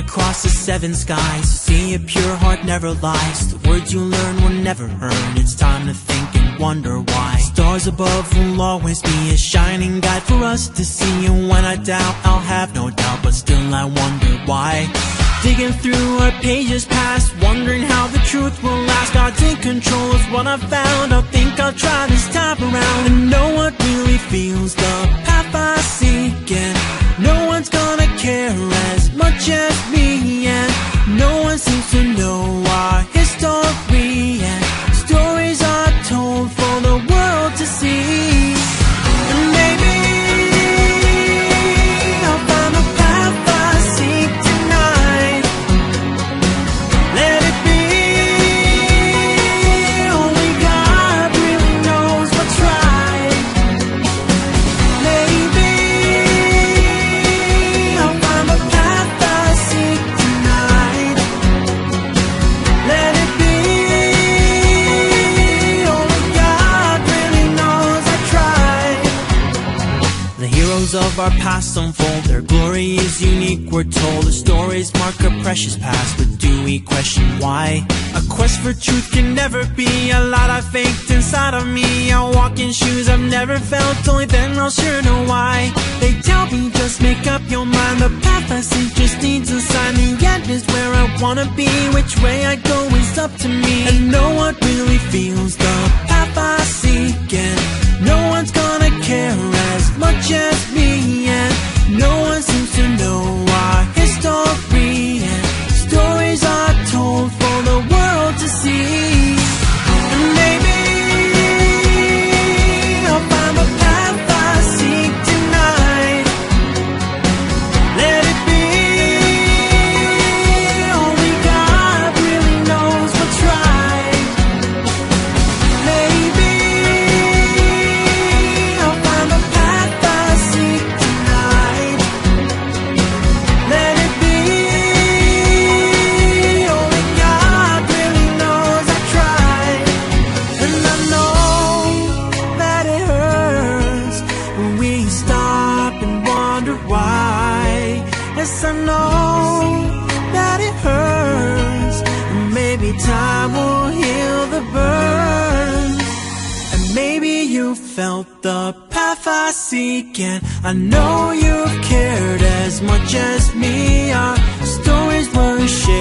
across the seven skies. See, a pure heart never lies. The words you learn will never earn. It's time to think and wonder why. Stars above will always be a shining guide for us to see. And when I doubt, I'll have no doubt. But still, I wonder why. Digging through our pages past, wondering how the truth will last. God's in control is what I found. I think I'll try this time around me. Heroes of our past unfold, their glory is unique, we're told. The stories mark a precious past, but do we question why? A quest for truth can never be a lot I faked inside of me. I walk in shoes I've never felt, only then I'll sure know why. They tell me just make up your mind, the path I see just needs a sign. The end is where I wanna be, which way I go is up to me. And no one really feels the path I seek, and Yes, I know that it hurts, maybe time will heal the burns. And maybe you felt the path I seek And I know you've cared as much as me. Our stories were shared